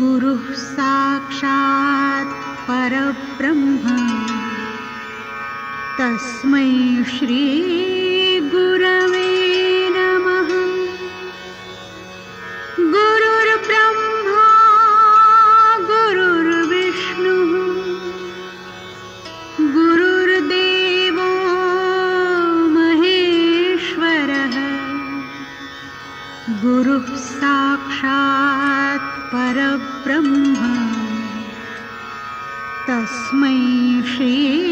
गुरुः साक्षात् परब्रह्म। तस्मै श्रीगुरवे गुरुः साक्षात् परब्रह्म। तस्मै श्री